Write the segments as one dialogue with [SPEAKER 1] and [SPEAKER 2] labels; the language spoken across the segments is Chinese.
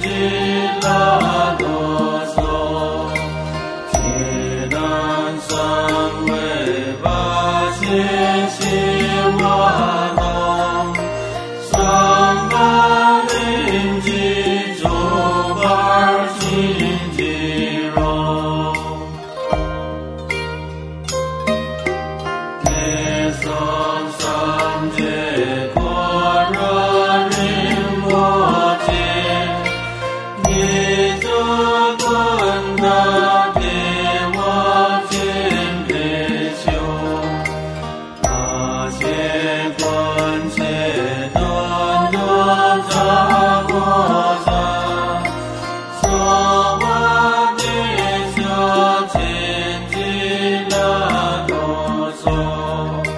[SPEAKER 1] 你这 all.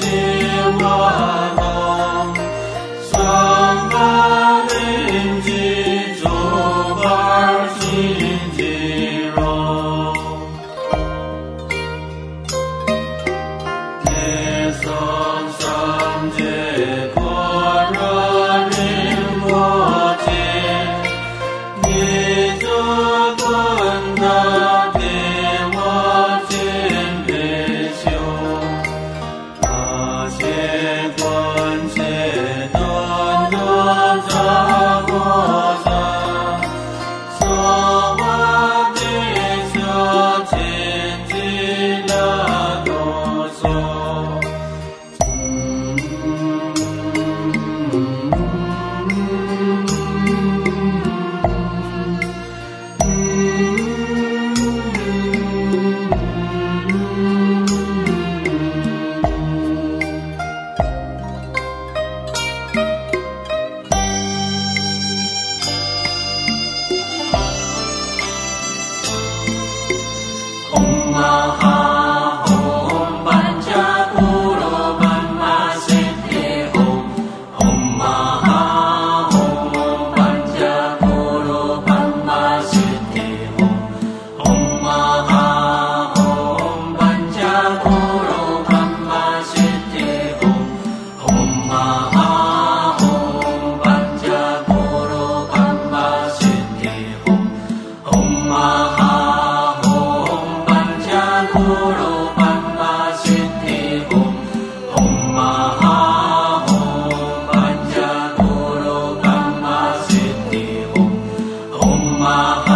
[SPEAKER 1] watching. Maha.